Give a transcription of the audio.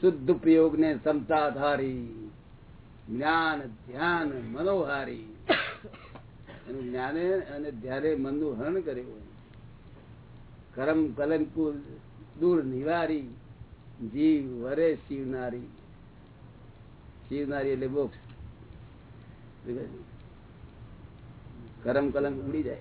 શુદ્ધ ઉપયોગ ને ક્ષમતા જ્ઞાન, ધ્યાન, મનોહારી. એનું જ્ઞાને અને ધ્યાને મનનું હરણ કર્યું કરમ કલંકુલ, દૂર નિવારી, જીવ વરે શિવનારી. શિવનારી એટલે બોક્સ કરમ કલંક ઉડી જાય.